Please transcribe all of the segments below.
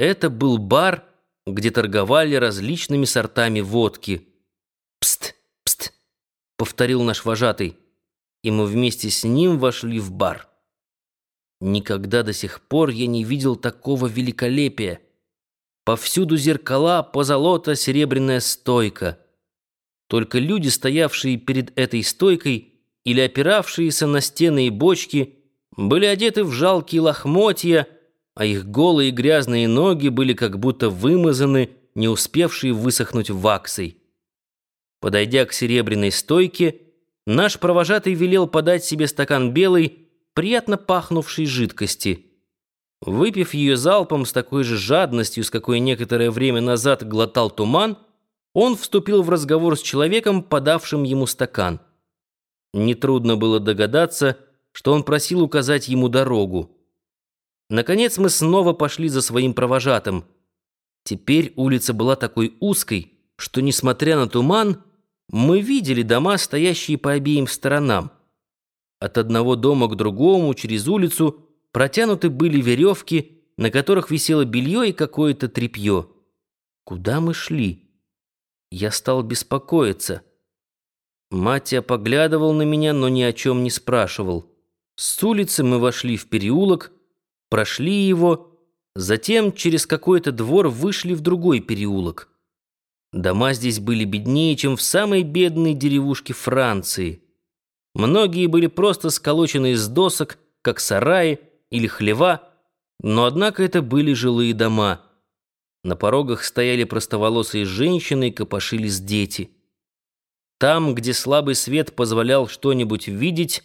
Это был бар, где торговали различными сортами водки. «Пст, пст», — повторил наш вожатый, и мы вместе с ним вошли в бар. Никогда до сих пор я не видел такого великолепия. Повсюду зеркала, позолота, серебряная стойка. Только люди, стоявшие перед этой стойкой или опиравшиеся на стены и бочки, были одеты в жалкие лохмотья, а их голые грязные ноги были как будто вымазаны, не успевшие высохнуть ваксой. Подойдя к серебряной стойке, наш провожатый велел подать себе стакан белой, приятно пахнувшей жидкости. Выпив ее залпом с такой же жадностью, с какой некоторое время назад глотал туман, он вступил в разговор с человеком, подавшим ему стакан. Нетрудно было догадаться, что он просил указать ему дорогу. Наконец мы снова пошли за своим провожатым. Теперь улица была такой узкой, что, несмотря на туман, мы видели дома, стоящие по обеим сторонам. От одного дома к другому, через улицу, протянуты были веревки, на которых висело белье и какое-то тряпье. Куда мы шли? Я стал беспокоиться. Матя поглядывал на меня, но ни о чем не спрашивал. С улицы мы вошли в переулок, прошли его, затем через какой-то двор вышли в другой переулок. Дома здесь были беднее, чем в самой бедной деревушке Франции. Многие были просто сколочены из досок, как сараи или хлева, но однако это были жилые дома. На порогах стояли простоволосые женщины и копошились дети. Там, где слабый свет позволял что-нибудь видеть,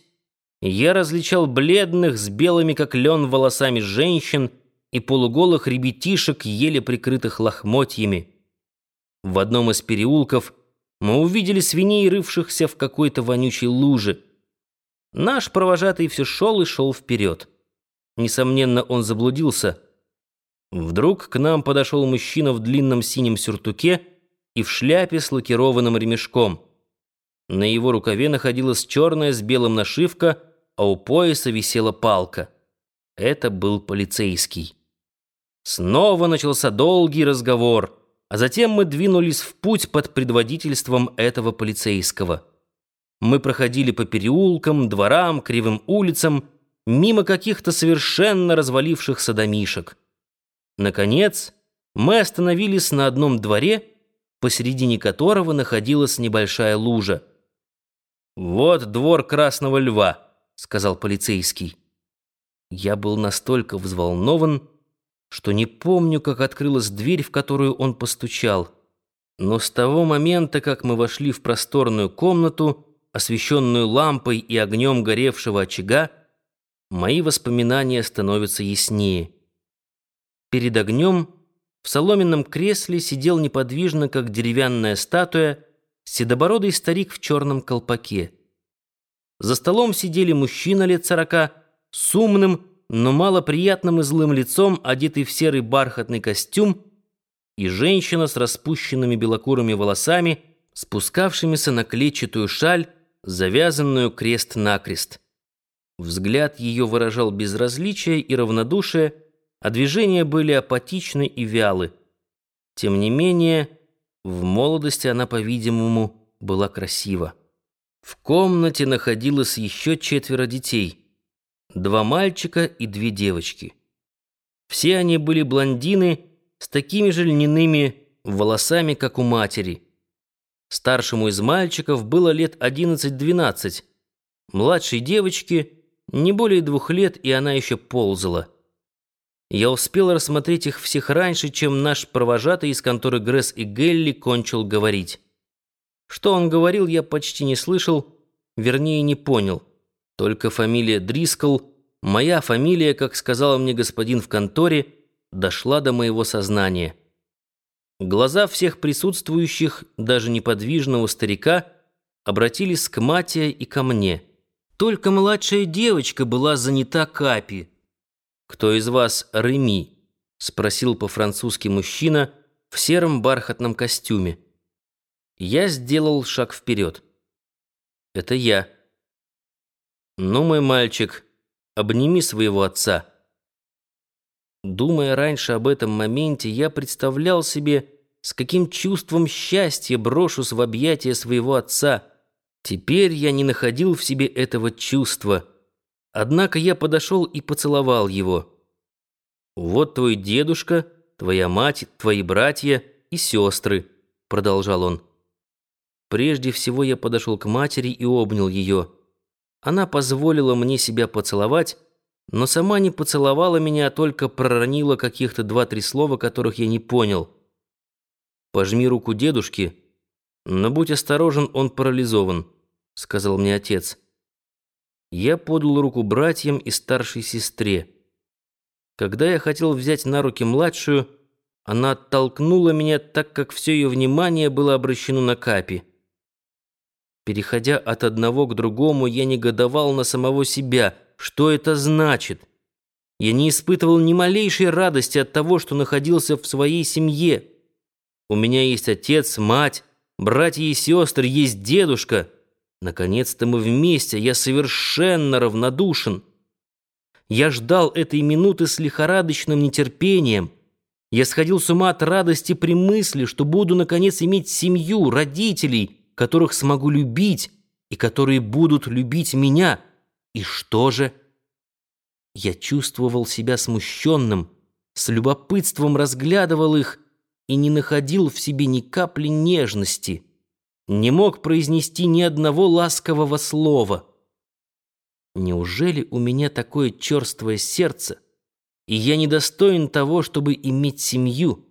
я различал бледных с белыми, как лен, волосами женщин и полуголых ребятишек, еле прикрытых лохмотьями. В одном из переулков мы увидели свиней, рывшихся в какой-то вонючей луже. Наш провожатый все шел и шел вперед. Несомненно, он заблудился. Вдруг к нам подошел мужчина в длинном синем сюртуке и в шляпе с лакированным ремешком. На его рукаве находилась черная с белым нашивка, а у пояса висела палка. Это был полицейский. Снова начался долгий разговор, а затем мы двинулись в путь под предводительством этого полицейского. Мы проходили по переулкам, дворам, кривым улицам, мимо каких-то совершенно развалившихся домишек. Наконец, мы остановились на одном дворе, посередине которого находилась небольшая лужа. «Вот двор Красного Льва», — сказал полицейский. Я был настолько взволнован, что не помню, как открылась дверь, в которую он постучал. Но с того момента, как мы вошли в просторную комнату, освещенную лампой и огнем горевшего очага, мои воспоминания становятся яснее. Перед огнем в соломенном кресле сидел неподвижно, как деревянная статуя, седобородый старик в черном колпаке. За столом сидели мужчина лет сорока с умным, но малоприятным и злым лицом, одетый в серый бархатный костюм, и женщина с распущенными белокурыми волосами, спускавшимися на клетчатую шаль, завязанную крест-накрест. Взгляд ее выражал безразличие и равнодушие, а движения были апатичны и вялы. Тем не менее, в молодости она, по-видимому, была красива. В комнате находилось еще четверо детей. Два мальчика и две девочки. Все они были блондины с такими же льняными волосами, как у матери. Старшему из мальчиков было лет 11-12. Младшей девочке не более двух лет, и она еще ползала. Я успел рассмотреть их всех раньше, чем наш провожатый из конторы Гресс и Гелли кончил говорить. Что он говорил, я почти не слышал, вернее, не понял. Только фамилия Дрискл, моя фамилия, как сказал мне господин в конторе, дошла до моего сознания. Глаза всех присутствующих, даже неподвижного старика, обратились к Матия и ко мне. Только младшая девочка была занята Капи. «Кто из вас Реми?» — спросил по-французски мужчина в сером бархатном костюме. Я сделал шаг вперед. «Это я». «Ну, мой мальчик, обними своего отца». Думая раньше об этом моменте, я представлял себе, с каким чувством счастья брошусь в объятия своего отца. Теперь я не находил в себе этого чувства. Однако я подошел и поцеловал его. «Вот твой дедушка, твоя мать, твои братья и сестры», — продолжал он. Прежде всего я подошел к матери и обнял ее. Она позволила мне себя поцеловать, но сама не поцеловала меня, а только проронила каких-то два-три слова, которых я не понял. «Пожми руку дедушке, но будь осторожен, он парализован», — сказал мне отец. Я подал руку братьям и старшей сестре. Когда я хотел взять на руки младшую, она оттолкнула меня, так как все ее внимание было обращено на Капи. Переходя от одного к другому, я негодовал на самого себя — что это значит. Я не испытывал ни малейшей радости от того, что находился в своей семье. У меня есть отец, мать, братья и сестры, есть дедушка. Наконец-то мы вместе, я совершенно равнодушен. Я ждал этой минуты с лихорадочным нетерпением. Я сходил с ума от радости при мысли, что буду, наконец, иметь семью, родителей, которых смогу любить и которые будут любить меня — и что же? Я чувствовал себя смущенным, с любопытством разглядывал их и не находил в себе ни капли нежности, не мог произнести ни одного ласкового слова. Неужели у меня такое черствое сердце, и я недостоин того, чтобы иметь семью?